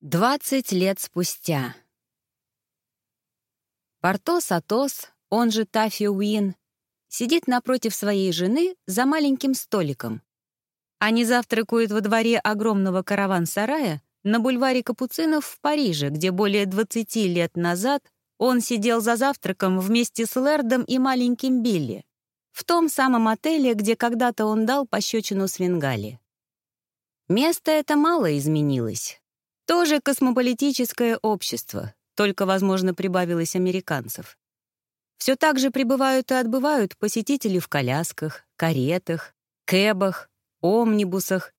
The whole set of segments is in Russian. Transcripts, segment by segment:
Двадцать лет спустя. Портос Атос, он же Таффи Уин, сидит напротив своей жены за маленьким столиком. Они завтракают во дворе огромного караван-сарая на бульваре Капуцинов в Париже, где более 20 лет назад он сидел за завтраком вместе с Лэрдом и маленьким Билли, в том самом отеле, где когда-то он дал пощечину Свингали. Место это мало изменилось. Тоже космополитическое общество, только, возможно, прибавилось американцев. Все так же прибывают и отбывают посетители в колясках, каретах, кэбах, омнибусах.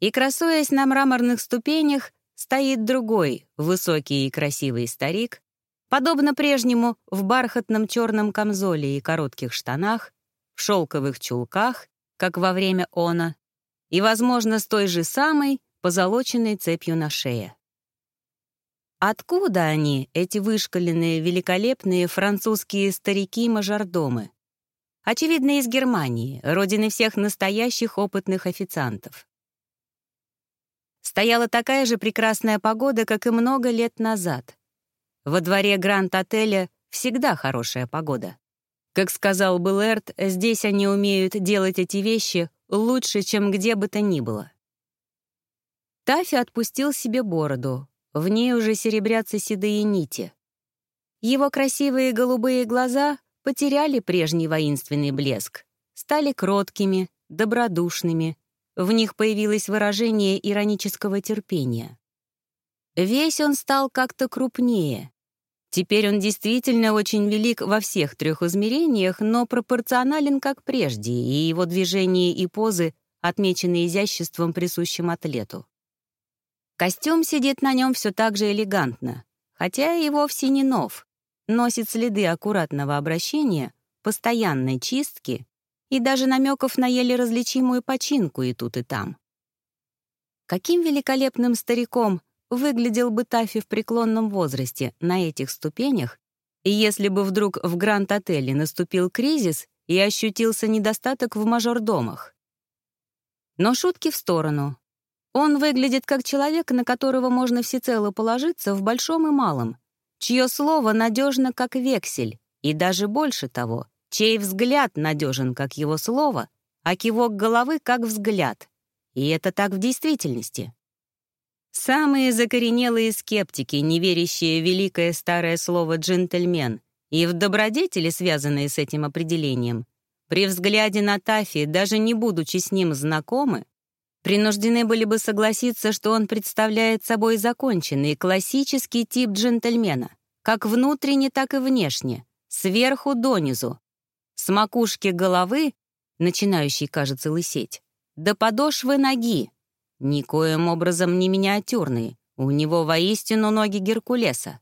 И, красуясь на мраморных ступенях, стоит другой, высокий и красивый старик, подобно прежнему в бархатном черном камзоле и коротких штанах, в шелковых чулках, как во время она, и, возможно, с той же самой, позолоченной цепью на шее. Откуда они, эти вышкаленные, великолепные французские старики-мажордомы? Очевидно, из Германии, родины всех настоящих опытных официантов. Стояла такая же прекрасная погода, как и много лет назад. Во дворе Гранд-отеля всегда хорошая погода. Как сказал Беллерт, здесь они умеют делать эти вещи лучше, чем где бы то ни было. Тафи отпустил себе бороду. В ней уже серебрятся седые нити. Его красивые голубые глаза потеряли прежний воинственный блеск, стали кроткими, добродушными. В них появилось выражение иронического терпения. Весь он стал как-то крупнее. Теперь он действительно очень велик во всех трех измерениях, но пропорционален как прежде, и его движения и позы отмечены изяществом, присущим атлету. Костюм сидит на нем все так же элегантно, хотя и вовсе не нов, носит следы аккуратного обращения, постоянной чистки и даже намеков на еле различимую починку и тут, и там. Каким великолепным стариком выглядел бы Таффи в преклонном возрасте на этих ступенях, если бы вдруг в Гранд-отеле наступил кризис и ощутился недостаток в мажордомах. Но шутки в сторону. Он выглядит как человек, на которого можно всецело положиться в большом и малом, чье слово надежно как вексель, и даже больше того, чей взгляд надежен как его слово, а кивок головы как взгляд. И это так в действительности. Самые закоренелые скептики, не верящие в великое старое слово «джентльмен», и в добродетели, связанные с этим определением, при взгляде на Тафи, даже не будучи с ним знакомы, принуждены были бы согласиться, что он представляет собой законченный, классический тип джентльмена, как внутренне, так и внешне, сверху донизу, с макушки головы, начинающей, кажется, лысеть, до подошвы ноги, никоим образом не миниатюрный, у него воистину ноги Геркулеса.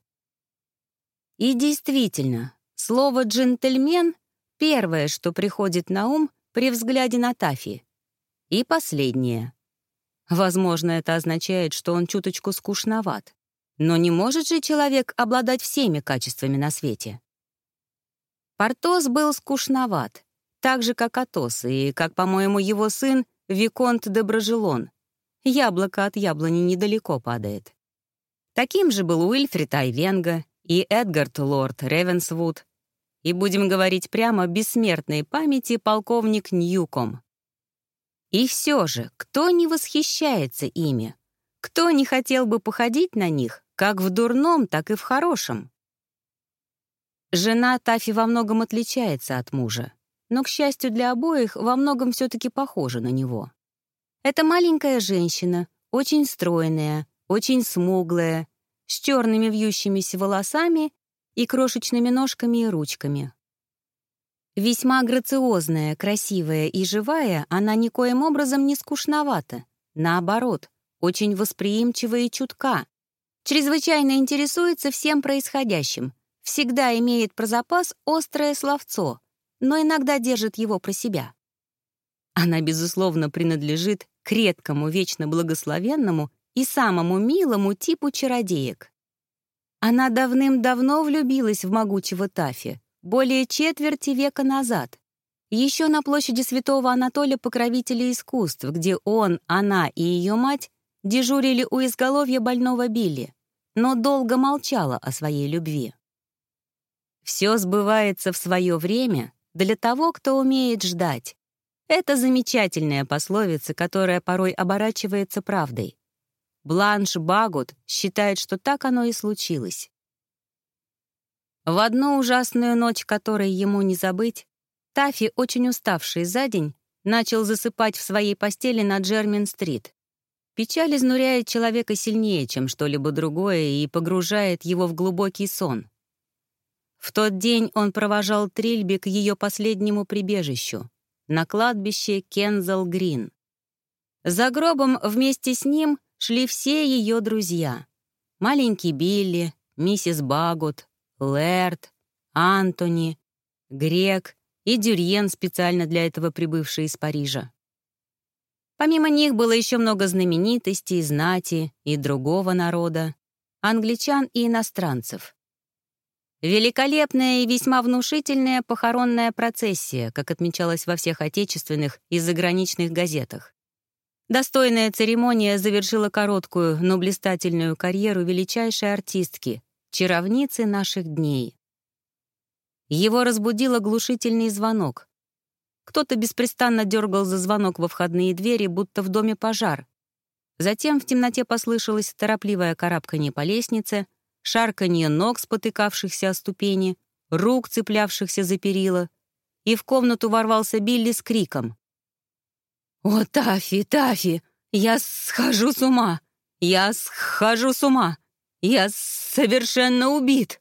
И действительно, слово «джентльмен» — первое, что приходит на ум при взгляде на Тафи. И последнее. Возможно, это означает, что он чуточку скучноват. Но не может же человек обладать всеми качествами на свете. Портос был скучноват, так же, как Атос, и, как, по-моему, его сын Виконт де Брожелон. Яблоко от яблони недалеко падает. Таким же был Уильфрид Айвенга и Эдгард Лорд Ревенсвуд, и, будем говорить прямо, бессмертной памяти полковник Ньюком. И все же, кто не восхищается ими? Кто не хотел бы походить на них, как в дурном, так и в хорошем? Жена Тафи во многом отличается от мужа, но, к счастью для обоих, во многом все-таки похожа на него. Это маленькая женщина, очень стройная, очень смуглая, с черными вьющимися волосами и крошечными ножками и ручками. Весьма грациозная, красивая и живая, она никоим образом не скучновата. Наоборот, очень восприимчива и чутка. Чрезвычайно интересуется всем происходящим. Всегда имеет про запас острое словцо, но иногда держит его про себя. Она, безусловно, принадлежит к редкому, вечно благословенному и самому милому типу чародеек. Она давным-давно влюбилась в могучего Тафи, более четверти века назад, еще на площади Святого Анатолия Покровителя искусств, где он, она и ее мать дежурили у изголовья больного Билли, но долго молчала о своей любви. «Все сбывается в свое время для того, кто умеет ждать». Это замечательная пословица, которая порой оборачивается правдой. Бланш Багут считает, что так оно и случилось. В одну ужасную ночь, которой ему не забыть, Тафи, очень уставший за день, начал засыпать в своей постели на Джермин-стрит. Печаль изнуряет человека сильнее, чем что-либо другое, и погружает его в глубокий сон. В тот день он провожал Трильби к ее последнему прибежищу — на кладбище Кензал-Грин. За гробом вместе с ним шли все ее друзья. Маленький Билли, миссис Багут, Лэрд, Антони, Грек и Дюрьен, специально для этого прибывший из Парижа. Помимо них было еще много знаменитостей, знати и другого народа, англичан и иностранцев. Великолепная и весьма внушительная похоронная процессия, как отмечалось во всех отечественных и заграничных газетах. Достойная церемония завершила короткую, но блистательную карьеру величайшей артистки, чаровницы наших дней. Его разбудил оглушительный звонок. Кто-то беспрестанно дергал за звонок во входные двери, будто в доме пожар. Затем в темноте послышалось торопливое карабканье по лестнице, шарканье ног, спотыкавшихся о ступени, рук, цеплявшихся за перила, и в комнату ворвался Билли с криком. «О, Тафи, Тафи, я схожу с ума! Я схожу с ума! Я совершенно убит!»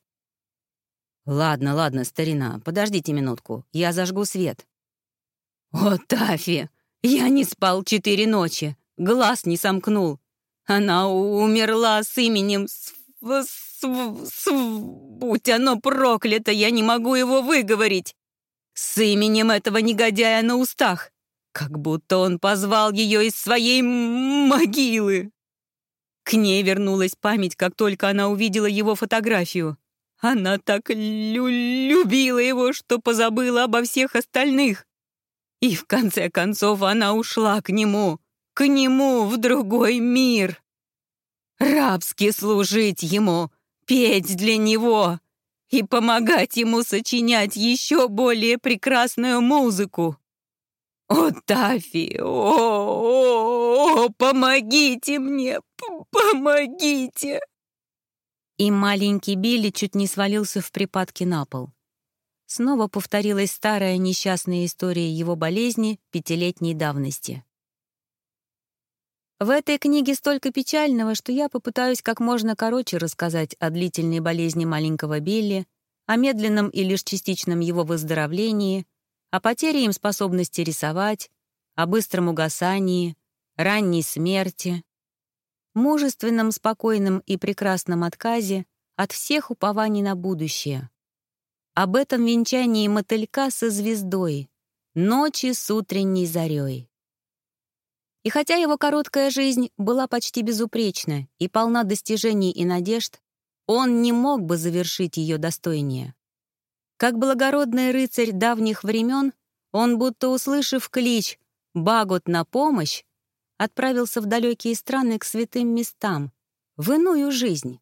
«Ладно, ладно, старина, подождите минутку, я зажгу свет». «О, Тафи, я не спал четыре ночи, глаз не сомкнул. Она умерла с именем Св... Св... Св... Будь оно проклято, я не могу его выговорить. С именем этого негодяя на устах, как будто он позвал ее из своей могилы». К ней вернулась память, как только она увидела его фотографию. Она так лю любила его, что позабыла обо всех остальных. И в конце концов она ушла к нему, к нему в другой мир. Рабски служить ему, петь для него и помогать ему сочинять еще более прекрасную музыку. «О, Тафи! О, о, о, помогите мне! Помогите!» И маленький Билли чуть не свалился в припадке на пол. Снова повторилась старая несчастная история его болезни пятилетней давности. В этой книге столько печального, что я попытаюсь как можно короче рассказать о длительной болезни маленького Билли, о медленном и лишь частичном его выздоровлении, о потере им способности рисовать, о быстром угасании, ранней смерти, мужественном, спокойном и прекрасном отказе от всех упований на будущее. Об этом венчании мотылька со звездой, ночи с утренней зарей. И хотя его короткая жизнь была почти безупречна и полна достижений и надежд, он не мог бы завершить ее достойнее. Как благородный рыцарь давних времен, он, будто услышав клич «Багут на помощь», отправился в далекие страны к святым местам, в иную жизнь.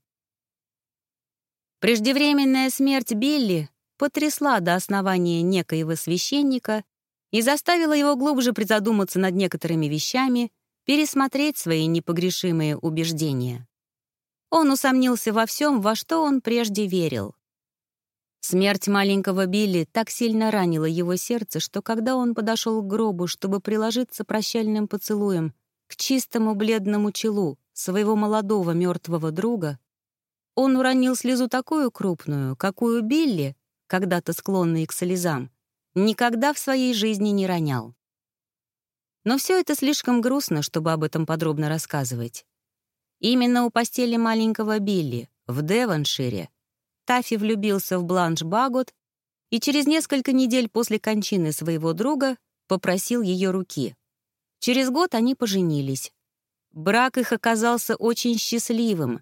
Преждевременная смерть Билли потрясла до основания некоего священника и заставила его глубже призадуматься над некоторыми вещами, пересмотреть свои непогрешимые убеждения. Он усомнился во всем, во что он прежде верил. Смерть маленького Билли так сильно ранила его сердце, что когда он подошел к гробу, чтобы приложиться прощальным поцелуем к чистому бледному челу своего молодого мертвого друга, он уронил слезу такую крупную, какую Билли, когда-то склонный к слезам, никогда в своей жизни не ронял. Но все это слишком грустно, чтобы об этом подробно рассказывать. Именно у постели маленького Билли в Девоншире Таффи влюбился в Бланш Багот и через несколько недель после кончины своего друга попросил ее руки. Через год они поженились. Брак их оказался очень счастливым.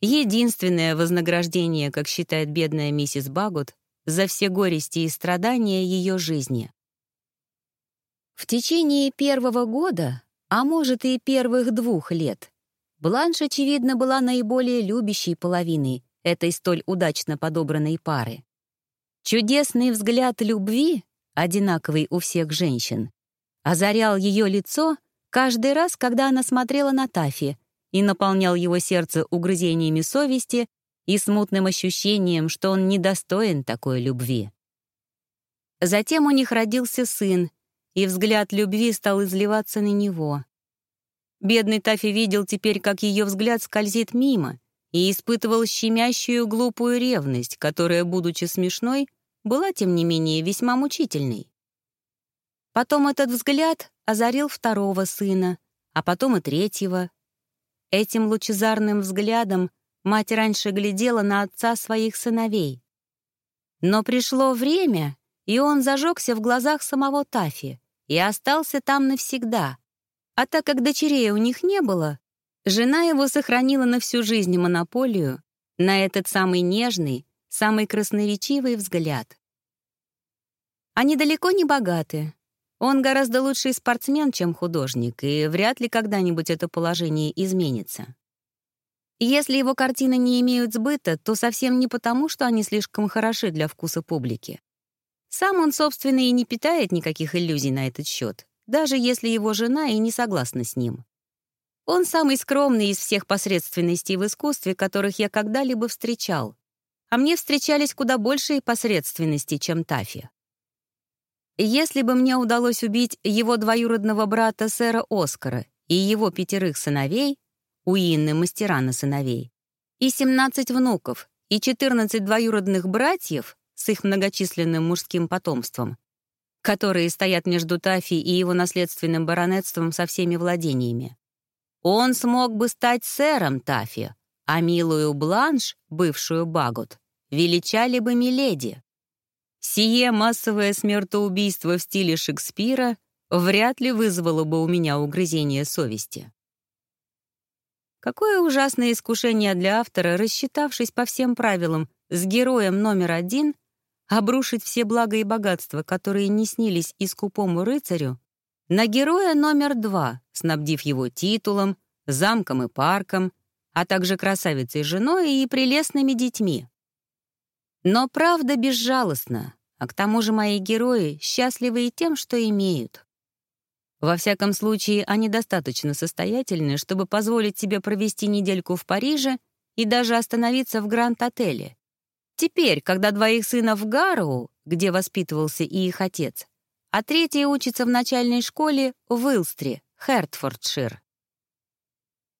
Единственное вознаграждение, как считает бедная миссис Багут, за все горести и страдания ее жизни. В течение первого года, а может и первых двух лет, Бланш, очевидно, была наиболее любящей половиной этой столь удачно подобранной пары. Чудесный взгляд любви, одинаковый у всех женщин, озарял ее лицо каждый раз, когда она смотрела на Тафи и наполнял его сердце угрызениями совести и смутным ощущением, что он недостоин такой любви. Затем у них родился сын, и взгляд любви стал изливаться на него. Бедный Тафи видел теперь, как ее взгляд скользит мимо, и испытывал щемящую глупую ревность, которая, будучи смешной, была, тем не менее, весьма мучительной. Потом этот взгляд озарил второго сына, а потом и третьего. Этим лучезарным взглядом мать раньше глядела на отца своих сыновей. Но пришло время, и он зажегся в глазах самого Тафи и остался там навсегда. А так как дочерей у них не было, жена его сохранила на всю жизнь монополию на этот самый нежный, самый красноречивый взгляд. Они далеко не богаты. Он гораздо лучший спортсмен, чем художник, и вряд ли когда-нибудь это положение изменится. Если его картины не имеют сбыта, то совсем не потому, что они слишком хороши для вкуса публики. Сам он, собственно, и не питает никаких иллюзий на этот счет, даже если его жена и не согласна с ним. Он самый скромный из всех посредственностей в искусстве, которых я когда-либо встречал. А мне встречались куда большие посредственности, чем Тафи. Если бы мне удалось убить его двоюродного брата сэра Оскара и его пятерых сыновей, у мастера на сыновей, и 17 внуков, и 14 двоюродных братьев с их многочисленным мужским потомством, которые стоят между Тафи и его наследственным баронетством со всеми владениями. Он смог бы стать сэром Тафи, а милую Бланш, бывшую Багут, величали бы Миледи. Сие массовое смертоубийство в стиле Шекспира вряд ли вызвало бы у меня угрызение совести. Какое ужасное искушение для автора, рассчитавшись по всем правилам с героем номер один, обрушить все блага и богатства, которые не снились и скупому рыцарю, на героя номер два, снабдив его титулом, замком и парком, а также красавицей женой и прелестными детьми. Но правда безжалостна, а к тому же мои герои счастливы и тем, что имеют. Во всяком случае, они достаточно состоятельны, чтобы позволить себе провести недельку в Париже и даже остановиться в Гранд-отеле. Теперь, когда двоих сынов в Гарроу, где воспитывался и их отец, а третий учится в начальной школе в Уилстре, Хертфордшир.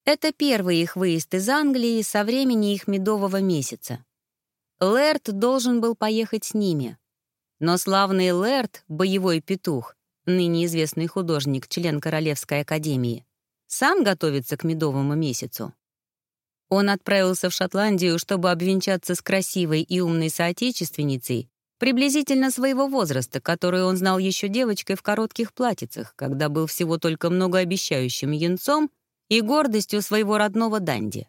Это первый их выезд из Англии со времени их медового месяца. Лэрд должен был поехать с ними. Но славный Лэрд, боевой петух, ныне известный художник, член Королевской академии, сам готовится к медовому месяцу. Он отправился в Шотландию, чтобы обвенчаться с красивой и умной соотечественницей, приблизительно своего возраста, которую он знал еще девочкой в коротких платьицах, когда был всего только многообещающим юнцом и гордостью своего родного Данди.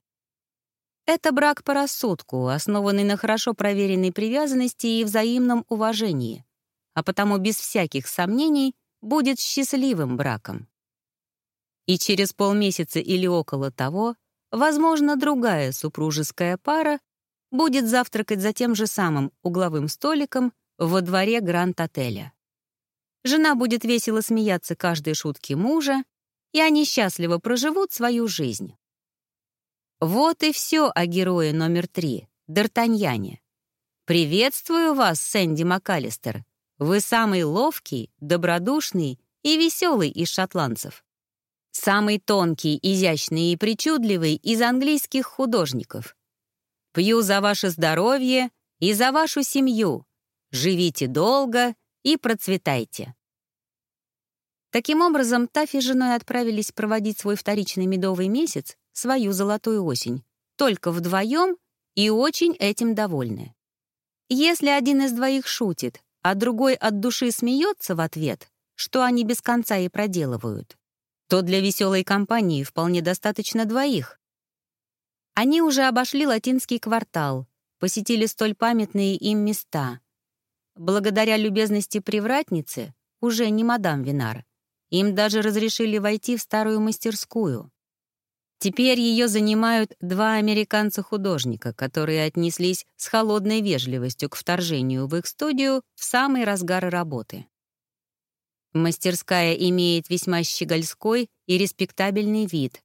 Это брак по рассудку, основанный на хорошо проверенной привязанности и взаимном уважении, а потому без всяких сомнений будет счастливым браком. И через полмесяца или около того, возможно, другая супружеская пара будет завтракать за тем же самым угловым столиком во дворе Гранд-отеля. Жена будет весело смеяться каждой шутке мужа, и они счастливо проживут свою жизнь. Вот и все о герое номер три, Д'Артаньяне. Приветствую вас, Сэнди МакАлистер. Вы самый ловкий, добродушный и веселый из шотландцев. Самый тонкий, изящный и причудливый из английских художников. Пью за ваше здоровье и за вашу семью. Живите долго и процветайте. Таким образом, Тафи с женой отправились проводить свой вторичный медовый месяц свою золотую осень, только вдвоем и очень этим довольны. Если один из двоих шутит, а другой от души смеется в ответ, что они без конца и проделывают, то для веселой компании вполне достаточно двоих. Они уже обошли латинский квартал, посетили столь памятные им места. Благодаря любезности привратницы, уже не мадам Винар, им даже разрешили войти в старую мастерскую. Теперь ее занимают два американца-художника, которые отнеслись с холодной вежливостью к вторжению в их студию в самый разгар работы. Мастерская имеет весьма щегольской и респектабельный вид.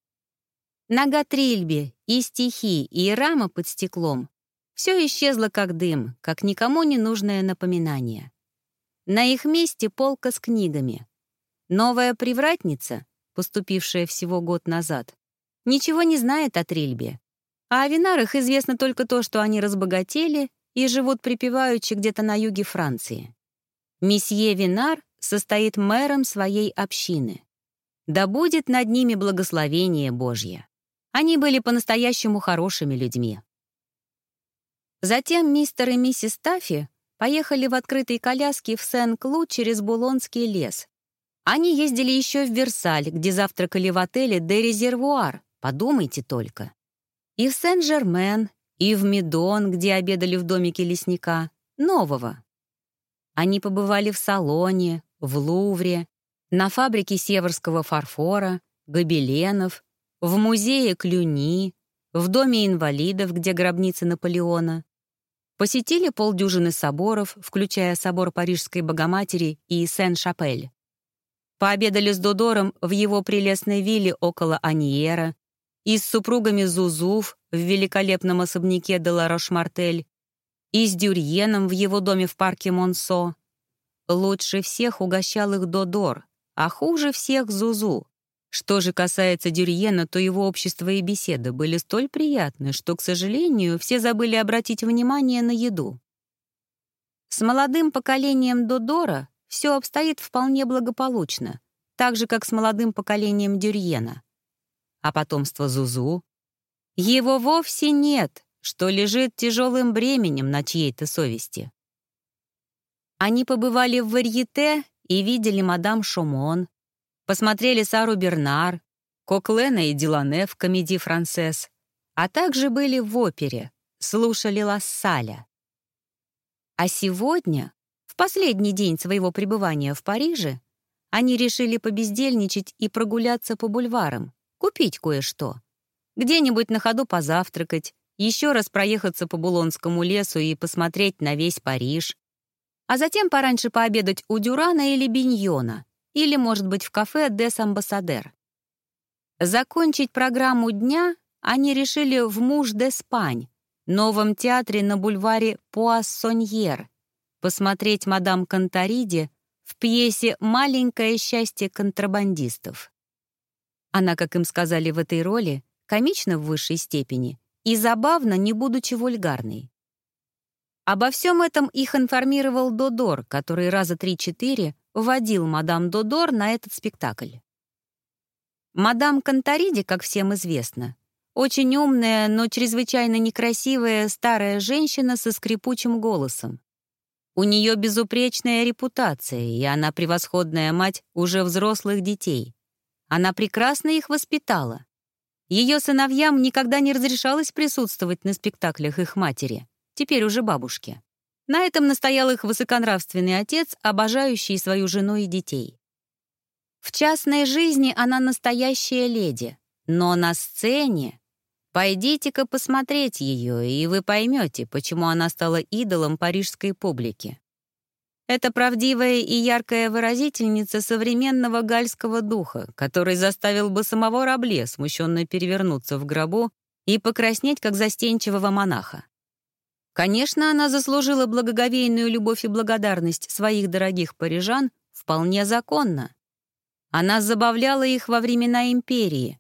Нога Трильби, и стихи, и рама под стеклом — все исчезло как дым, как никому не нужное напоминание. На их месте полка с книгами. Новая привратница, поступившая всего год назад, ничего не знает о Трильбе. А о винарах известно только то, что они разбогатели и живут припеваючи где-то на юге Франции. Месье Винар состоит мэром своей общины. Да будет над ними благословение Божье. Они были по-настоящему хорошими людьми. Затем мистер и миссис Таффи поехали в открытой коляске в Сен-Клу через Булонский лес. Они ездили еще в Версаль, где завтракали в отеле «Де Резервуар», Подумайте только. И в Сен-Жермен, и в Медон, где обедали в домике лесника, нового. Они побывали в Салоне, в Лувре, на фабрике северского фарфора, гобеленов, в музее Клюни, в доме инвалидов, где гробница Наполеона. Посетили полдюжины соборов, включая собор Парижской Богоматери и Сен-Шапель. Пообедали с Додором в его прелестной вилле около Аниера, и с супругами Зузув в великолепном особняке де Ларош-Мартель, и с Дюрьеном в его доме в парке Монсо. Лучше всех угощал их Додор, а хуже всех Зузу. Что же касается Дюрьена, то его общество и беседы были столь приятны, что, к сожалению, все забыли обратить внимание на еду. С молодым поколением Додора все обстоит вполне благополучно, так же, как с молодым поколением Дюрьена. А потомство Зузу? Его вовсе нет, что лежит тяжелым бременем на чьей-то совести. Они побывали в Варьете и видели мадам Шомон, посмотрели Сару Бернар, Коклена и Дилане в комедии «Францесс», а также были в опере, слушали Лассаля. А сегодня, в последний день своего пребывания в Париже, они решили побездельничать и прогуляться по бульварам, купить кое-что. Где-нибудь на ходу позавтракать, еще раз проехаться по Булонскому лесу и посмотреть на весь Париж. А затем пораньше пообедать у Дюрана или Биньона, или, может быть, в кафе «Дес Амбассадер». Закончить программу дня они решили в «Муж де Спань», новом театре на бульваре Пуассоньер, посмотреть мадам Конториди в пьесе «Маленькое счастье контрабандистов». Она, как им сказали в этой роли, комична в высшей степени и забавно, не будучи вульгарной. Обо всем этом их информировал Додор, который раза три-четыре вводил мадам Додор на этот спектакль. Мадам Конториди, как всем известно, очень умная, но чрезвычайно некрасивая старая женщина со скрипучим голосом. У нее безупречная репутация, и она превосходная мать уже взрослых детей. Она прекрасно их воспитала. Ее сыновьям никогда не разрешалось присутствовать на спектаклях их матери, теперь уже бабушки. На этом настоял их высоконравственный отец, обожающий свою жену и детей. В частной жизни она настоящая леди, но на сцене... Пойдите-ка посмотреть ее, и вы поймете, почему она стала идолом парижской публики. Это правдивая и яркая выразительница современного гальского духа, который заставил бы самого Рабле смущенно перевернуться в гробу и покраснеть, как застенчивого монаха. Конечно, она заслужила благоговейную любовь и благодарность своих дорогих парижан вполне законно. Она забавляла их во времена империи.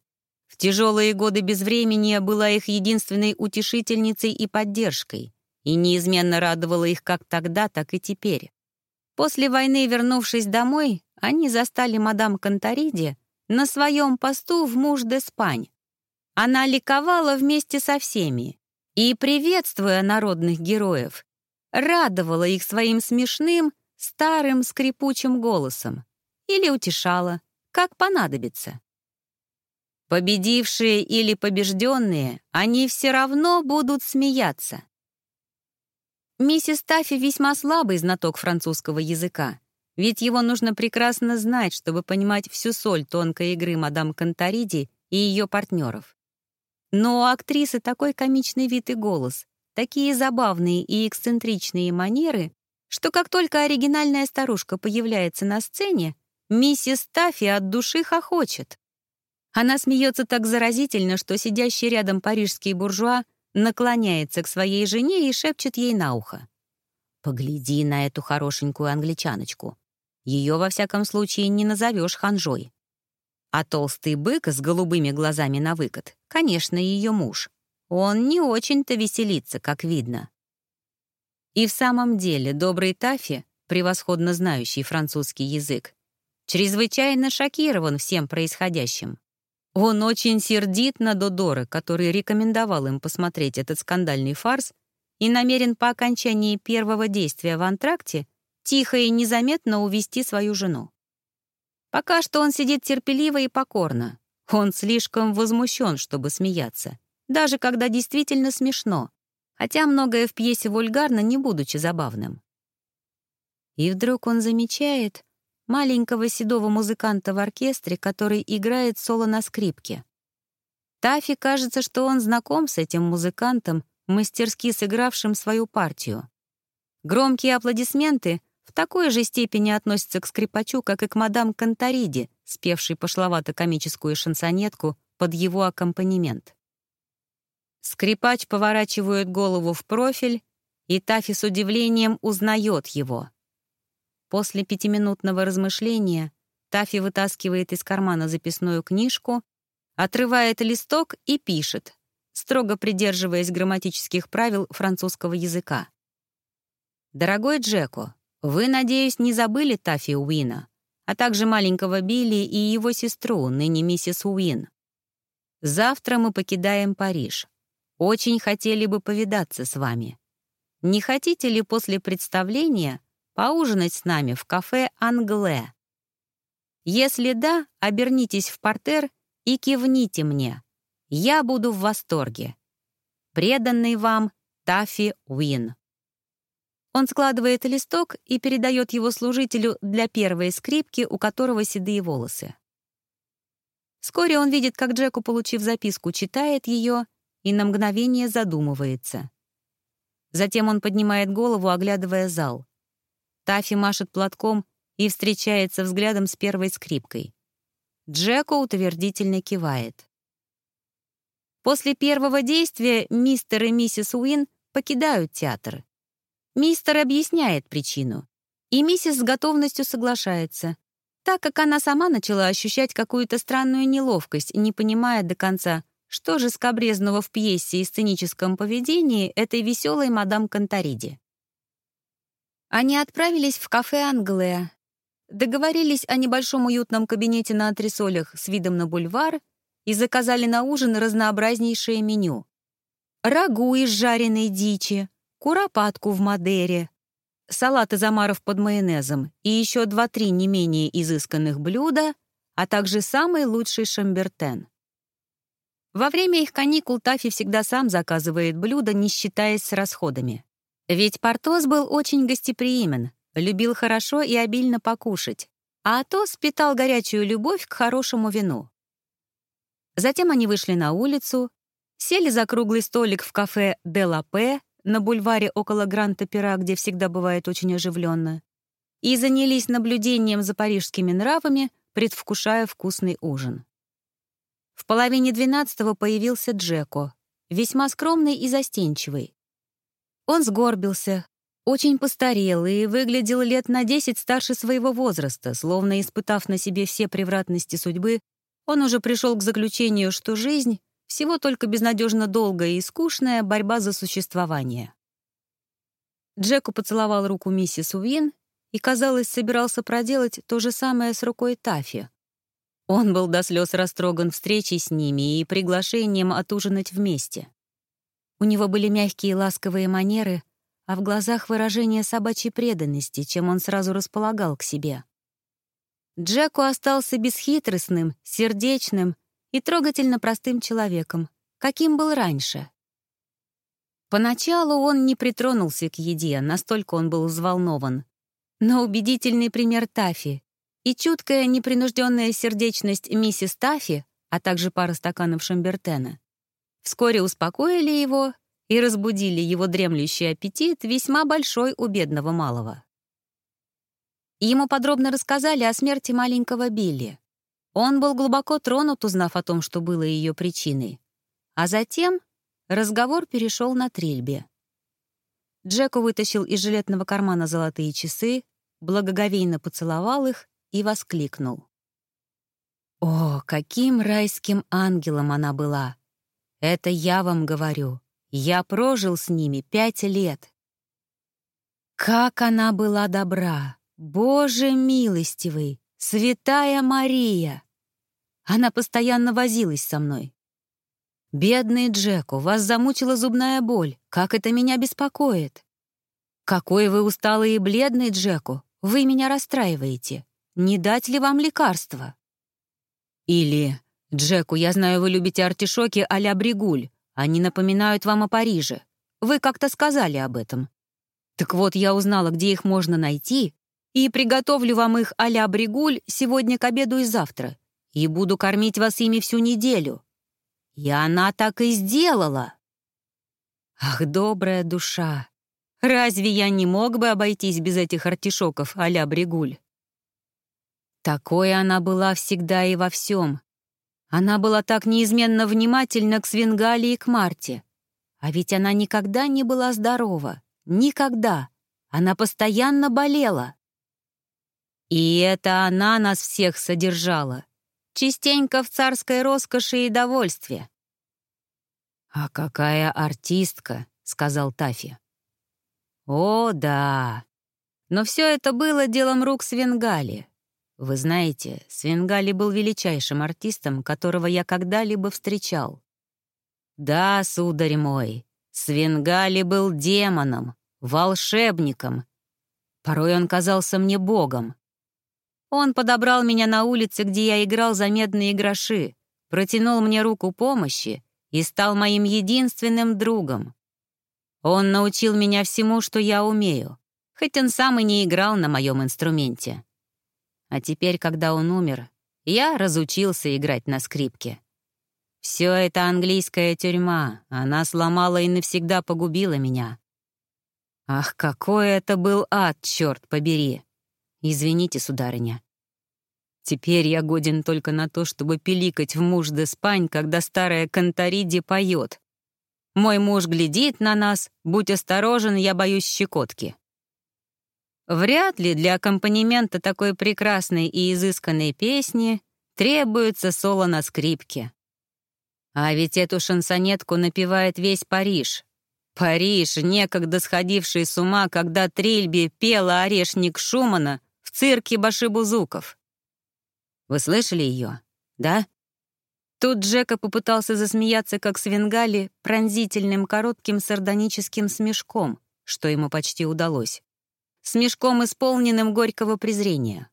В тяжелые годы безвремения была их единственной утешительницей и поддержкой и неизменно радовала их как тогда, так и теперь. После войны, вернувшись домой, они застали мадам Конториди на своем посту в Муж-де-Спань. Она ликовала вместе со всеми и, приветствуя народных героев, радовала их своим смешным, старым скрипучим голосом или утешала, как понадобится. Победившие или побежденные, они все равно будут смеяться. Миссис Таффи весьма слабый знаток французского языка, ведь его нужно прекрасно знать, чтобы понимать всю соль тонкой игры мадам Конториди и ее партнеров. Но у актрисы такой комичный вид и голос, такие забавные и эксцентричные манеры, что как только оригинальная старушка появляется на сцене, миссис Таффи от души хохочет. Она смеется так заразительно, что сидящий рядом парижский буржуа наклоняется к своей жене и шепчет ей на ухо. «Погляди на эту хорошенькую англичаночку. Ее, во всяком случае, не назовешь ханжой. А толстый бык с голубыми глазами на выкат, конечно, ее муж. Он не очень-то веселится, как видно. И в самом деле добрый Тафи, превосходно знающий французский язык, чрезвычайно шокирован всем происходящим. Он очень сердит на Додора, который рекомендовал им посмотреть этот скандальный фарс и намерен по окончании первого действия в антракте тихо и незаметно увести свою жену. Пока что он сидит терпеливо и покорно. Он слишком возмущен, чтобы смеяться, даже когда действительно смешно, хотя многое в пьесе вульгарно, не будучи забавным. И вдруг он замечает маленького седого музыканта в оркестре, который играет соло на скрипке. Тафи кажется, что он знаком с этим музыкантом, мастерски сыгравшим свою партию. Громкие аплодисменты в такой же степени относится к скрипачу, как и к мадам Конториди, спевшей пошловато-комическую шансонетку под его аккомпанемент. Скрипач поворачивает голову в профиль, и Тафи с удивлением узнает его. После пятиминутного размышления Тафи вытаскивает из кармана записную книжку, отрывает листок и пишет, строго придерживаясь грамматических правил французского языка. «Дорогой Джеко, вы, надеюсь, не забыли Таффи Уина, а также маленького Билли и его сестру, ныне миссис Уин. Завтра мы покидаем Париж. Очень хотели бы повидаться с вами. Не хотите ли после представления поужинать с нами в кафе «Англе»? Если да, обернитесь в портер и кивните мне. Я буду в восторге. Преданный вам Таффи Уин. Он складывает листок и передает его служителю для первой скрипки, у которого седые волосы. Вскоре он видит, как Джеку, получив записку, читает ее и на мгновение задумывается. Затем он поднимает голову, оглядывая зал. Тафи машет платком и встречается взглядом с первой скрипкой. Джеку утвердительно кивает. После первого действия мистер и миссис Уин покидают театр. Мистер объясняет причину, и миссис с готовностью соглашается, так как она сама начала ощущать какую-то странную неловкость, не понимая до конца, что же скобрезного в пьесе и сценическом поведении этой веселой мадам Конториди. Они отправились в кафе «Англия», договорились о небольшом уютном кабинете на антресолях с видом на бульвар и заказали на ужин разнообразнейшее меню. Рагу из жареной дичи, куропатку в Мадере, салат из омаров под майонезом и еще два-три не менее изысканных блюда, а также самый лучший шамбертен. Во время их каникул Тафи всегда сам заказывает блюда, не считаясь с расходами. Ведь Портос был очень гостеприимен, любил хорошо и обильно покушать, а Атос питал горячую любовь к хорошему вину. Затем они вышли на улицу, сели за круглый столик в кафе «Де Ла Пе», на бульваре около Гранд-Опера, где всегда бывает очень оживленно, и занялись наблюдением за парижскими нравами, предвкушая вкусный ужин. В половине двенадцатого появился Джеко, весьма скромный и застенчивый. Он сгорбился, очень постарел и выглядел лет на десять старше своего возраста, словно испытав на себе все превратности судьбы, он уже пришел к заключению, что жизнь всего только безнадежно долгая и скучная борьба за существование. Джеку поцеловал руку миссис Уин и, казалось, собирался проделать то же самое с рукой Таффи. Он был до слез растроган встречей с ними и приглашением отужинать вместе. У него были мягкие ласковые манеры, а в глазах выражение собачьей преданности, чем он сразу располагал к себе. Джеку остался бесхитростным, сердечным и трогательно простым человеком, каким был раньше. Поначалу он не притронулся к еде, настолько он был взволнован. Но убедительный пример Тафи и чуткая непринужденная сердечность миссис Тафи, а также пара стаканов шамбертена, вскоре успокоили его и разбудили его дремлющий аппетит весьма большой у бедного малого. Ему подробно рассказали о смерти маленького Билли. Он был глубоко тронут, узнав о том, что было ее причиной. А затем разговор перешел на трильбе. Джеку вытащил из жилетного кармана золотые часы, благоговейно поцеловал их и воскликнул. О, каким райским ангелом она была! Это я вам говорю. Я прожил с ними пять лет. Как она была добра! Боже милостивый! Святая Мария! Она постоянно возилась со мной. «Бедный Джеку, вас замучила зубная боль. Как это меня беспокоит?» «Какой вы усталый и бледный, Джеку. Вы меня расстраиваете. Не дать ли вам лекарства?» Или «Джеку, я знаю, вы любите артишоки а-ля Бригуль. Они напоминают вам о Париже. Вы как-то сказали об этом. Так вот, я узнала, где их можно найти, и приготовлю вам их а-ля Бригуль сегодня к обеду и завтра, и буду кормить вас ими всю неделю». И она так и сделала. Ах, добрая душа! Разве я не мог бы обойтись без этих артишоков а-ля Бригуль? Такой она была всегда и во всем. Она была так неизменно внимательна к Свенгали и к Марте. А ведь она никогда не была здорова. Никогда. Она постоянно болела. И это она нас всех содержала. Частенько в царской роскоши и довольстве. «А какая артистка!» — сказал Тафи. «О, да! Но все это было делом рук Свенгали. Вы знаете, Свенгали был величайшим артистом, которого я когда-либо встречал. Да, сударь мой, Свенгали был демоном, волшебником. Порой он казался мне богом. Он подобрал меня на улице, где я играл за медные гроши, протянул мне руку помощи и стал моим единственным другом. Он научил меня всему, что я умею, хоть он сам и не играл на моем инструменте. А теперь, когда он умер, я разучился играть на скрипке. Все это английская тюрьма, она сломала и навсегда погубила меня. Ах, какой это был ад, черт побери! Извините, сударыня. Теперь я годен только на то, чтобы пиликать в муж де спань, когда старая Конториди поет. Мой муж глядит на нас, будь осторожен, я боюсь щекотки. Вряд ли для аккомпанемента такой прекрасной и изысканной песни требуется соло на скрипке. А ведь эту шансонетку напевает весь Париж. Париж, некогда сходивший с ума, когда Трильби пела орешник Шумана цирке Башибузуков. Вы слышали ее, да? Тут Джека попытался засмеяться, как свингали, пронзительным, коротким, сардоническим смешком, что ему почти удалось с мешком, исполненным горького презрения.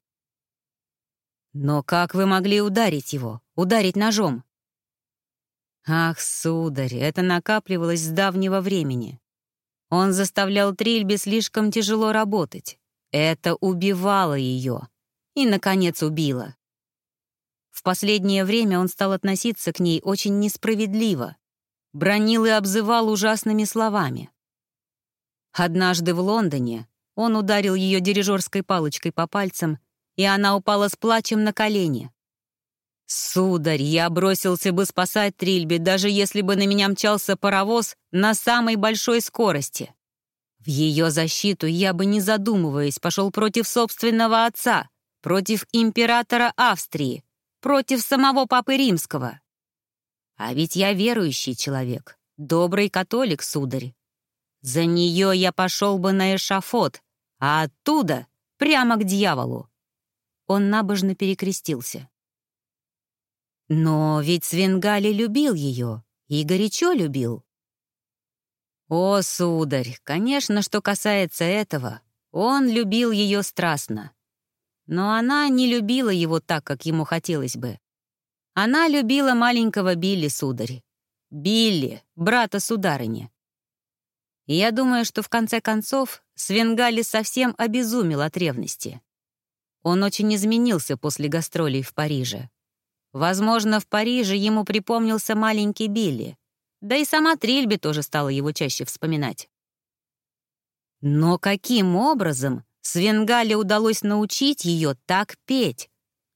«Но как вы могли ударить его? Ударить ножом?» «Ах, сударь, это накапливалось с давнего времени. Он заставлял Трильби слишком тяжело работать. Это убивало ее. И, наконец, убило. В последнее время он стал относиться к ней очень несправедливо. Бронил и обзывал ужасными словами. Однажды в Лондоне он ударил ее дирижерской палочкой по пальцам, и она упала с плачем на колени. «Сударь, я бросился бы спасать Трильби, даже если бы на меня мчался паровоз на самой большой скорости. Ее защиту я бы, не задумываясь, пошел против собственного отца, против императора Австрии, против самого Папы Римского. А ведь я верующий человек, добрый католик, сударь. За нее я пошел бы на эшафот, а оттуда прямо к дьяволу. Он набожно перекрестился. Но ведь Свенгали любил ее и горячо любил. О, сударь, конечно, что касается этого, он любил ее страстно. Но она не любила его так, как ему хотелось бы. Она любила маленького Билли, сударь. Билли, брата сударыни. И я думаю, что в конце концов Свенгали совсем обезумел от ревности. Он очень изменился после гастролей в Париже. Возможно, в Париже ему припомнился маленький Билли. Да и сама Трильби тоже стала его чаще вспоминать. Но каким образом Свенгале удалось научить ее так петь?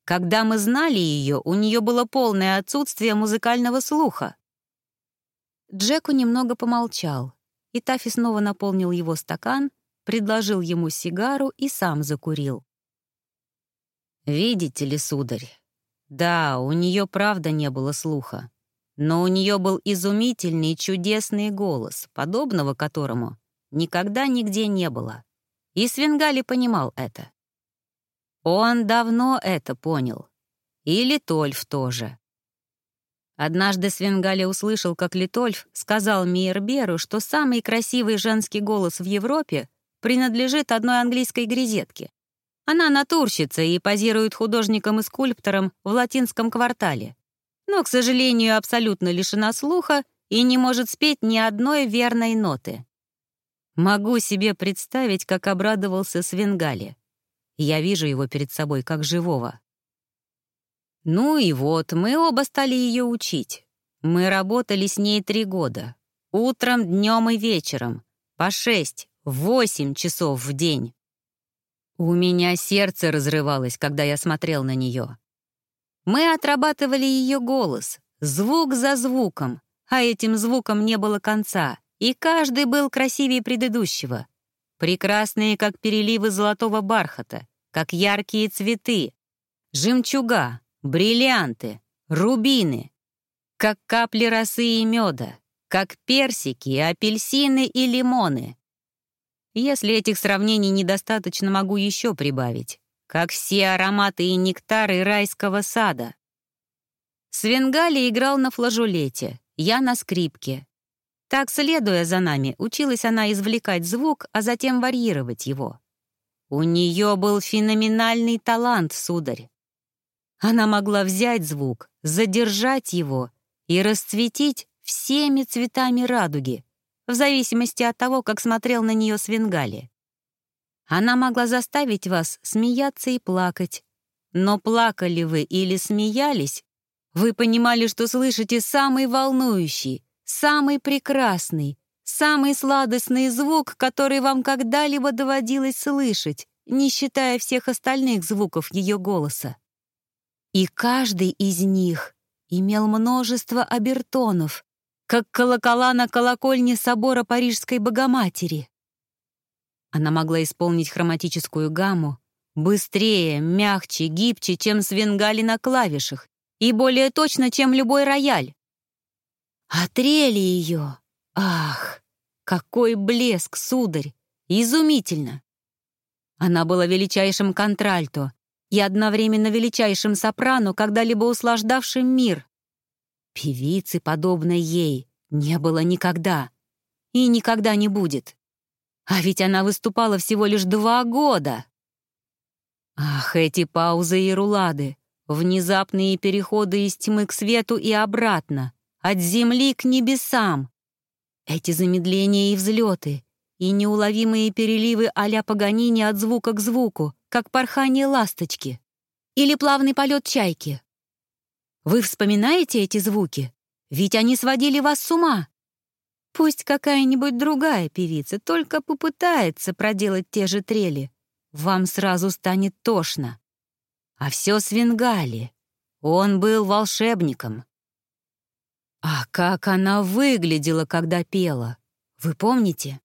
Когда мы знали ее, у нее было полное отсутствие музыкального слуха. Джеку немного помолчал, и Таффи снова наполнил его стакан, предложил ему сигару и сам закурил. «Видите ли, сударь, да, у нее правда не было слуха, но у нее был изумительный чудесный голос, подобного которому никогда нигде не было. И Свенгали понимал это. Он давно это понял. И Литольф тоже. Однажды Свенгали услышал, как Литольф сказал Мейерберу, что самый красивый женский голос в Европе принадлежит одной английской грезетке. Она натурщица и позирует художником и скульптором в латинском квартале. Но, к сожалению, абсолютно лишена слуха и не может спеть ни одной верной ноты. Могу себе представить, как обрадовался Свенгали. Я вижу его перед собой как живого. Ну и вот, мы оба стали ее учить. Мы работали с ней три года. Утром, днем и вечером. По шесть, восемь часов в день. У меня сердце разрывалось, когда я смотрел на нее. Мы отрабатывали ее голос, звук за звуком, а этим звуком не было конца, и каждый был красивее предыдущего. Прекрасные, как переливы золотого бархата, как яркие цветы, жемчуга, бриллианты, рубины, как капли росы и меда, как персики, апельсины и лимоны. Если этих сравнений недостаточно, могу еще прибавить, как все ароматы и нектары райского сада. Свенгали играл на флажолете, я на скрипке, так, следуя за нами, училась она извлекать звук, а затем варьировать его. У нее был феноменальный талант, сударь. Она могла взять звук, задержать его и расцветить всеми цветами радуги, в зависимости от того, как смотрел на нее Свенгали. Она могла заставить вас смеяться и плакать. Но плакали вы или смеялись, вы понимали, что слышите самый волнующий, самый прекрасный, самый сладостный звук, который вам когда-либо доводилось слышать, не считая всех остальных звуков ее голоса. И каждый из них имел множество обертонов, как колокола на колокольне собора Парижской Богоматери. Она могла исполнить хроматическую гамму быстрее, мягче, гибче, чем свингали на клавишах, и более точно, чем любой рояль. А трели ее! Ах, какой блеск, сударь! Изумительно! Она была величайшим контральто и одновременно величайшим сопрано, когда-либо услаждавшим мир. Певицы, подобной ей, не было никогда и никогда не будет. А ведь она выступала всего лишь два года. Ах, эти паузы и рулады, внезапные переходы из тьмы к свету и обратно, от земли к небесам. Эти замедления и взлеты, и неуловимые переливы а-ля Паганини от звука к звуку, как порхание ласточки. Или плавный полет чайки. Вы вспоминаете эти звуки? Ведь они сводили вас с ума. Пусть какая-нибудь другая певица только попытается проделать те же трели. Вам сразу станет тошно. А все Свингали. Он был волшебником. А как она выглядела, когда пела! Вы помните?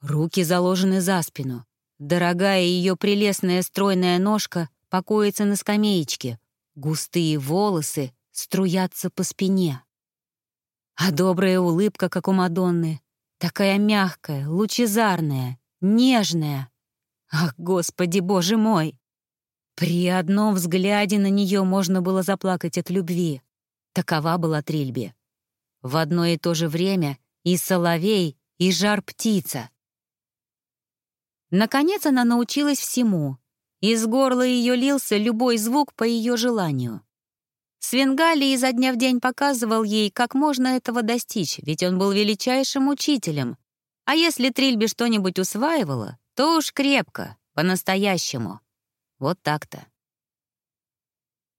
Руки заложены за спину. Дорогая ее прелестная стройная ножка покоится на скамеечке. Густые волосы струятся по спине. А добрая улыбка, как у Мадонны, такая мягкая, лучезарная, нежная. Ах, Господи, Боже мой! При одном взгляде на нее можно было заплакать от любви. Такова была Трильби. В одно и то же время и соловей, и жар-птица. Наконец она научилась всему. Из горла ее лился любой звук по ее желанию. Свенгали изо дня в день показывал ей, как можно этого достичь, ведь он был величайшим учителем. А если Трильби что-нибудь усваивала, то уж крепко, по-настоящему. Вот так-то.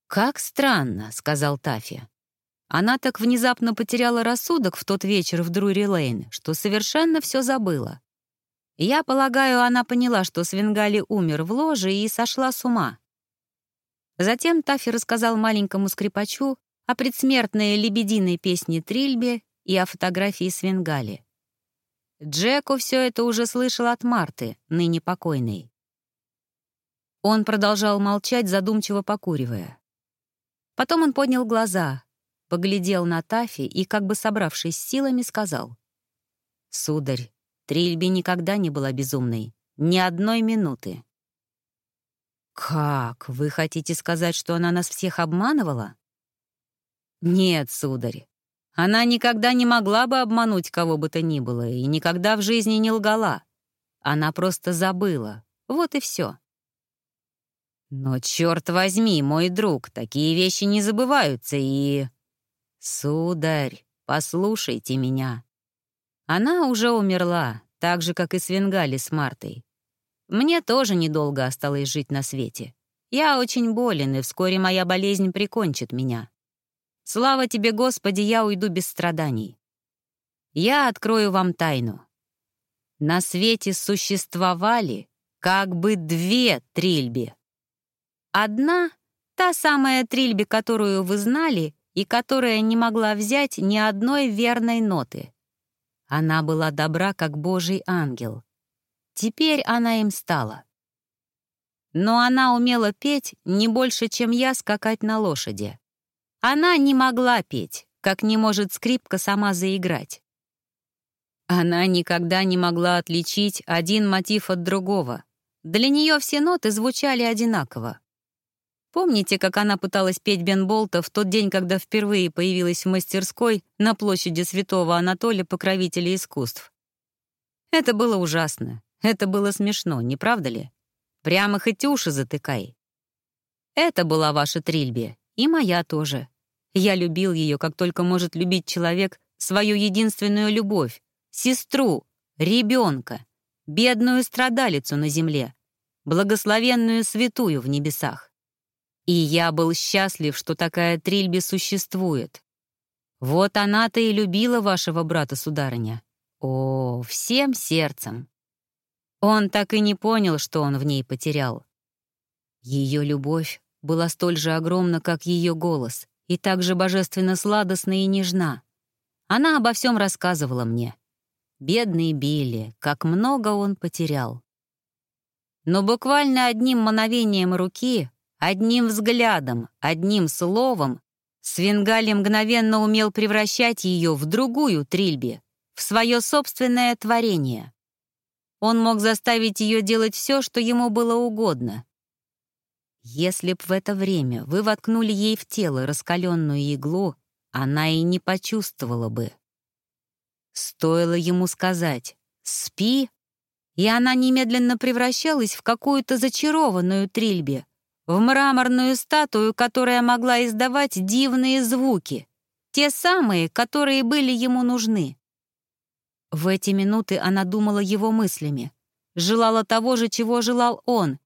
«Как странно», — сказал Тафи. Она так внезапно потеряла рассудок в тот вечер в Друри-Лейн, что совершенно все забыла. Я полагаю, она поняла, что Свенгали умер в ложе и сошла с ума. Затем Таффи рассказал маленькому скрипачу о предсмертной лебединой песне Трильбе и о фотографии Свенгали. Джеку все это уже слышал от Марты, ныне покойной. Он продолжал молчать, задумчиво покуривая. Потом он поднял глаза, поглядел на Тафи и, как бы собравшись силами, сказал. «Сударь, Трильби никогда не была безумной. Ни одной минуты». «Как? Вы хотите сказать, что она нас всех обманывала?» «Нет, сударь. Она никогда не могла бы обмануть кого бы то ни было и никогда в жизни не лгала. Она просто забыла. Вот и все. Но, черт возьми, мой друг, такие вещи не забываются и... «Сударь, послушайте меня. Она уже умерла, так же, как и Свенгали с Мартой. Мне тоже недолго осталось жить на свете. Я очень болен, и вскоре моя болезнь прикончит меня. Слава тебе, Господи, я уйду без страданий. Я открою вам тайну. На свете существовали как бы две трильби. Одна — та самая трильби, которую вы знали — и которая не могла взять ни одной верной ноты. Она была добра, как Божий ангел. Теперь она им стала. Но она умела петь не больше, чем я скакать на лошади. Она не могла петь, как не может скрипка сама заиграть. Она никогда не могла отличить один мотив от другого. Для нее все ноты звучали одинаково. Помните, как она пыталась петь Бенболта в тот день, когда впервые появилась в мастерской на площади Святого Анатолия Покровителя искусств? Это было ужасно. Это было смешно, не правда ли? Прямо хоть уши затыкай. Это была ваша Трильби, и моя тоже. Я любил ее, как только может любить человек свою единственную любовь, сестру, ребенка, бедную страдалицу на земле, благословенную святую в небесах. И я был счастлив, что такая Трильби существует. Вот она-то и любила вашего брата-сударыня. О, всем сердцем. Он так и не понял, что он в ней потерял. Ее любовь была столь же огромна, как ее голос, и так же божественно сладостна и нежна. Она обо всем рассказывала мне. Бедный Билли, как много он потерял. Но буквально одним мановением руки Одним взглядом, одним словом Свингали мгновенно умел превращать ее в другую Трильби, в свое собственное творение. Он мог заставить ее делать все, что ему было угодно. Если б в это время вы воткнули ей в тело раскаленную иглу, она и не почувствовала бы. Стоило ему сказать «спи», и она немедленно превращалась в какую-то зачарованную Трильби, в мраморную статую, которая могла издавать дивные звуки, те самые, которые были ему нужны. В эти минуты она думала его мыслями, желала того же, чего желал он,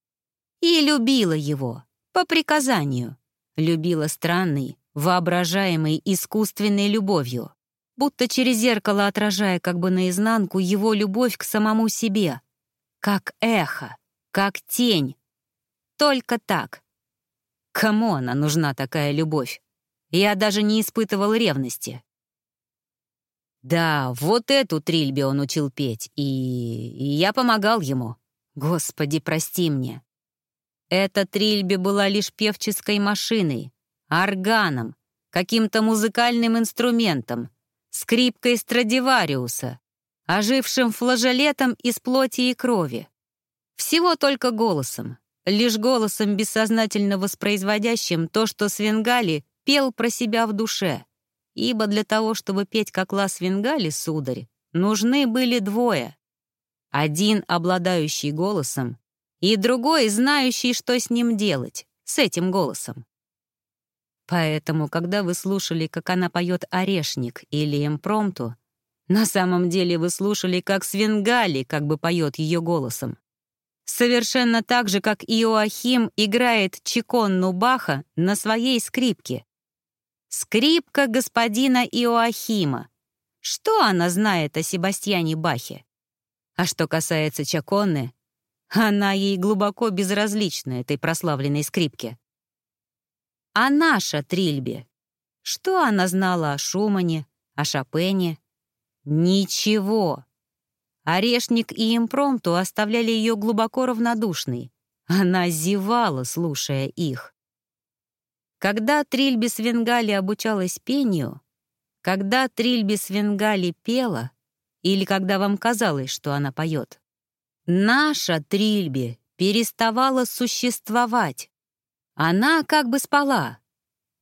и любила его, по приказанию, любила странной, воображаемой, искусственной любовью, будто через зеркало отражая как бы наизнанку его любовь к самому себе, как эхо, как тень, только так. Кому она нужна такая любовь? Я даже не испытывал ревности. Да, вот эту трильби он учил петь, и... и я помогал ему. Господи, прости мне. Эта трильби была лишь певческой машиной, органом, каким-то музыкальным инструментом, скрипкой Страдивариуса, ожившим флажолетом из плоти и крови. Всего только голосом, лишь голосом бессознательно воспроизводящим то, что Свенгали пел про себя в душе. Ибо для того, чтобы петь как Ла Свенгали, сударь, нужны были двое. Один, обладающий голосом, и другой, знающий, что с ним делать, с этим голосом. Поэтому, когда вы слушали, как она поет «Орешник» или «Эмпромту», на самом деле вы слушали, как Свенгали как бы поет ее голосом. Совершенно так же, как Иоахим играет чеконну Баха на своей скрипке. Скрипка господина Иоахима. Что она знает о Себастьяне Бахе? А что касается Чаконны, она ей глубоко безразлична, этой прославленной скрипке. А наша Трильби? Что она знала о Шумане, о Шопене? Ничего. Орешник и импромту оставляли ее глубоко равнодушной. Она зевала, слушая их. Когда Трильби Свенгали обучалась пению, когда Трильби Свенгали пела, или когда вам казалось, что она поет, наша Трильби переставала существовать. Она как бы спала.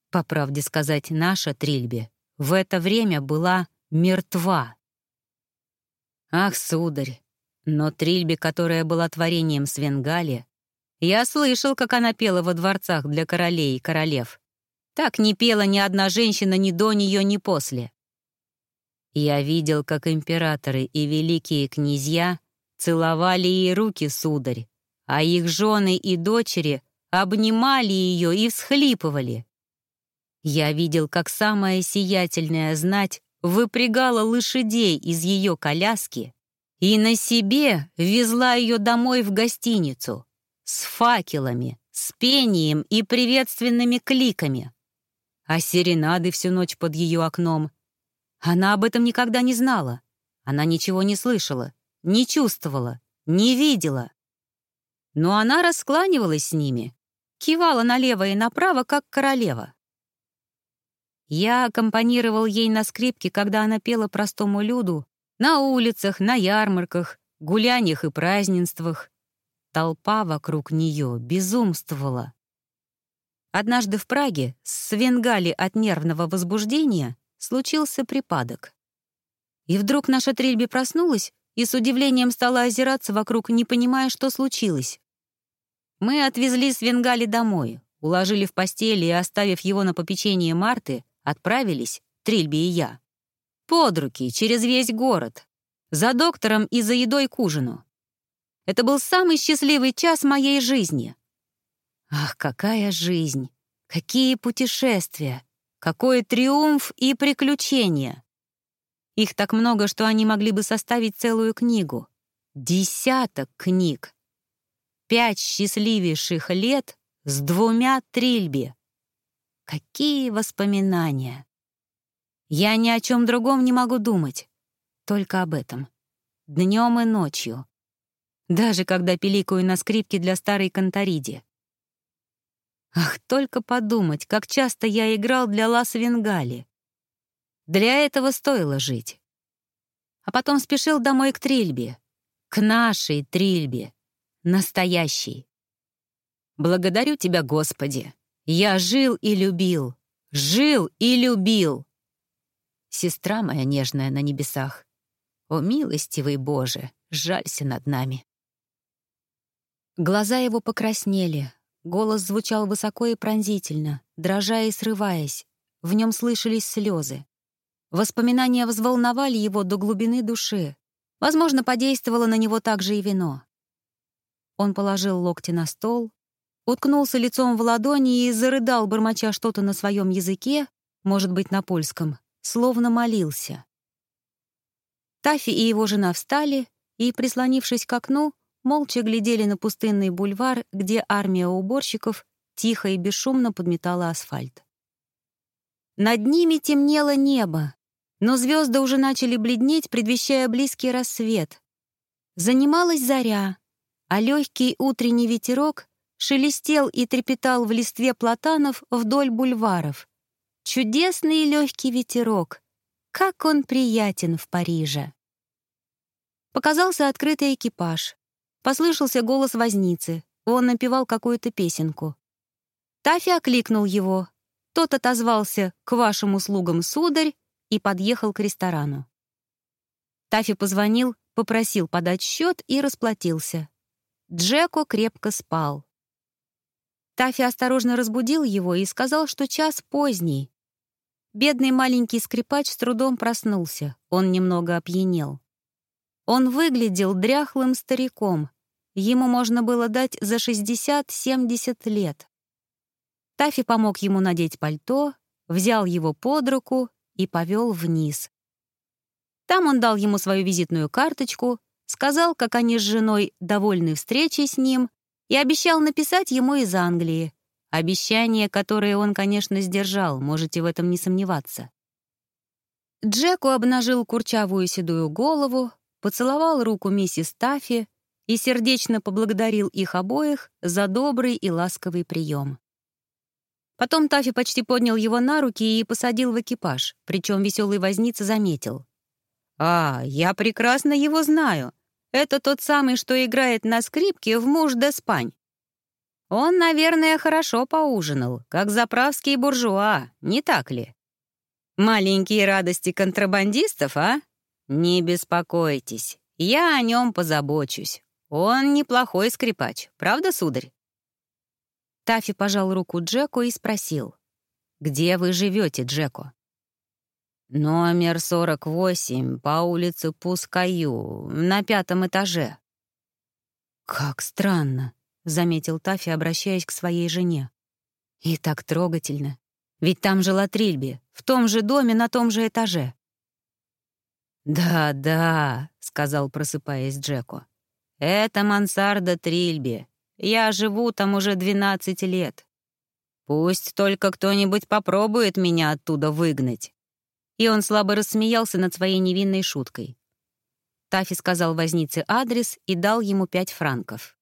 По правде сказать, наша Трильби в это время была мертва. Ах, сударь, но Трильби, которая была творением Свенгали, я слышал, как она пела во дворцах для королей и королев. Так не пела ни одна женщина ни до нее, ни после. Я видел, как императоры и великие князья целовали ей руки, сударь, а их жены и дочери обнимали ее и всхлипывали. Я видел, как самая сиятельная знать выпрягала лошадей из ее коляски и на себе везла ее домой в гостиницу, с факелами, с пением и приветственными кликами. А серенады всю ночь под ее окном. Она об этом никогда не знала. Она ничего не слышала, не чувствовала, не видела. Но она раскланивалась с ними, кивала налево и направо, как королева. Я аккомпанировал ей на скрипке, когда она пела простому люду, на улицах, на ярмарках, гуляниях и празднествах. Толпа вокруг нее безумствовала. Однажды в Праге с Свенгали от нервного возбуждения случился припадок. И вдруг наша Трильби проснулась и с удивлением стала озираться вокруг, не понимая, что случилось. Мы отвезли Свенгали домой, уложили в постели и, оставив его на попечение Марты, отправились, Трильби и я, под руки, через весь город, за доктором и за едой к ужину. Это был самый счастливый час моей жизни. Ах, какая жизнь! Какие путешествия! Какой триумф и приключения! Их так много, что они могли бы составить целую книгу. Десяток книг. Пять счастливейших лет с двумя трильби. Какие воспоминания! Я ни о чем другом не могу думать, только об этом. Днем и ночью даже когда пиликаю на скрипке для старой конториди. Ах, только подумать, как часто я играл для Лас Венгали. Для этого стоило жить. А потом спешил домой к Трильбе. К нашей Трильбе. Настоящей. Благодарю тебя, Господи. Я жил и любил. Жил и любил. Сестра моя нежная на небесах. О, милостивый Боже, жалься над нами. Глаза его покраснели, голос звучал высоко и пронзительно, дрожа и срываясь. В нем слышались слезы. Воспоминания взволновали его до глубины души. Возможно, подействовало на него также и вино. Он положил локти на стол, уткнулся лицом в ладони и зарыдал, бормоча что-то на своем языке, может быть, на польском, словно молился. Тафи и его жена встали и, прислонившись к окну, молча глядели на пустынный бульвар, где армия уборщиков тихо и бесшумно подметала асфальт. Над ними темнело небо, но звезды уже начали бледнеть, предвещая близкий рассвет. Занималась заря, а легкий утренний ветерок шелестел и трепетал в листве платанов вдоль бульваров. Чудесный легкий ветерок, как он приятен в Париже. Показался открытый экипаж. Послышался голос возницы. Он напевал какую-то песенку. Тафи окликнул его. Тот отозвался «К вашим услугам, сударь» и подъехал к ресторану. Тафи позвонил, попросил подать счет и расплатился. Джеко крепко спал. Тафи осторожно разбудил его и сказал, что час поздний. Бедный маленький скрипач с трудом проснулся, он немного опьянел. Он выглядел дряхлым стариком, Ему можно было дать за 60-70 лет. Тафи помог ему надеть пальто, взял его под руку и повел вниз. Там он дал ему свою визитную карточку, сказал, как они с женой довольны встречей с ним, и обещал написать ему из Англии. Обещание, которое он, конечно, сдержал, можете в этом не сомневаться. Джеку обнажил курчавую седую голову, поцеловал руку миссис Таффи и сердечно поблагодарил их обоих за добрый и ласковый прием. Потом Таффи почти поднял его на руки и посадил в экипаж, причем веселый возница заметил. «А, я прекрасно его знаю. Это тот самый, что играет на скрипке в «Муж де Спань». Он, наверное, хорошо поужинал, как заправский буржуа, не так ли? Маленькие радости контрабандистов, а? Не беспокойтесь, я о нем позабочусь. Он неплохой скрипач, правда, сударь? Таффи пожал руку Джеку и спросил. «Где вы живете, Джеко?» «Номер 48 по улице Пускаю, на пятом этаже». «Как странно», — заметил Таффи, обращаясь к своей жене. «И так трогательно. Ведь там жила Трильби, в том же доме, на том же этаже». «Да, да», — сказал, просыпаясь Джеко. «Это мансарда Трильби. Я живу там уже 12 лет. Пусть только кто-нибудь попробует меня оттуда выгнать». И он слабо рассмеялся над своей невинной шуткой. Тафи сказал вознице адрес и дал ему пять франков.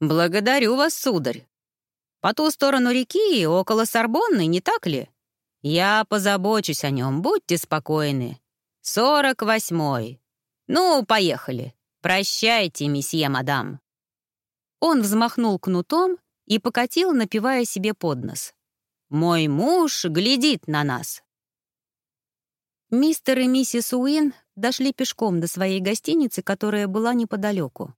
«Благодарю вас, сударь. По ту сторону реки, около Сорбонны, не так ли? Я позабочусь о нем, будьте спокойны. Сорок восьмой. Ну, поехали. Прощайте, месье, мадам». Он взмахнул кнутом и покатил, напивая себе под нос. «Мой муж глядит на нас». Мистер и миссис Уин дошли пешком до своей гостиницы, которая была неподалеку.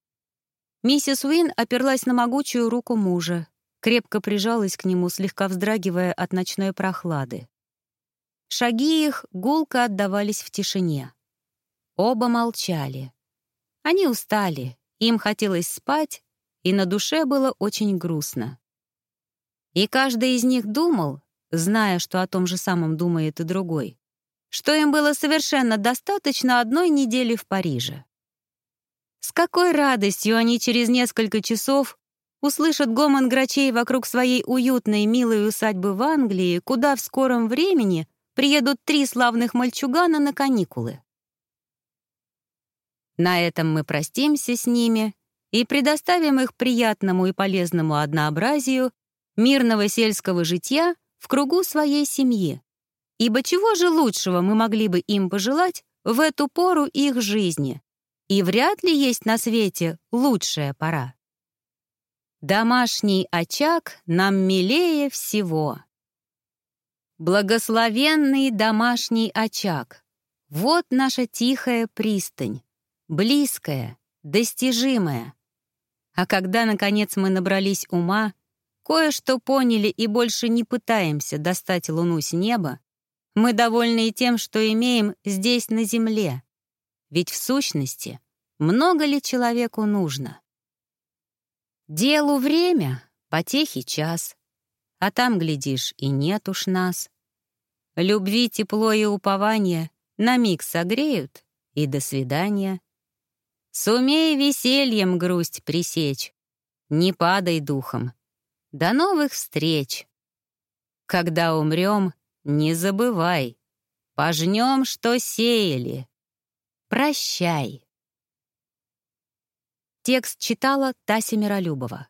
Миссис Уин оперлась на могучую руку мужа, крепко прижалась к нему, слегка вздрагивая от ночной прохлады. Шаги их гулко отдавались в тишине. Оба молчали. Они устали, им хотелось спать, и на душе было очень грустно. И каждый из них думал, зная, что о том же самом думает и другой, что им было совершенно достаточно одной недели в Париже. С какой радостью они через несколько часов услышат гомон грачей вокруг своей уютной, милой усадьбы в Англии, куда в скором времени приедут три славных мальчугана на каникулы. На этом мы простимся с ними и предоставим их приятному и полезному однообразию мирного сельского житья в кругу своей семьи, Ибо чего же лучшего мы могли бы им пожелать в эту пору их жизни? И вряд ли есть на свете лучшая пора. Домашний очаг нам милее всего. Благословенный домашний очаг. Вот наша тихая пристань, близкая, достижимая. А когда, наконец, мы набрались ума, кое-что поняли и больше не пытаемся достать луну с неба, мы довольны и тем, что имеем здесь на земле. Ведь в сущности, много ли человеку нужно? Делу время, потехи час, а там, глядишь, и нет уж нас. Любви, тепло и упование на миг согреют, и до свидания. Сумей весельем грусть пресечь, не падай духом. До новых встреч. Когда умрем, не забывай, пожнем, что сеяли. Прощай. Текст читала Тася Миролюбова.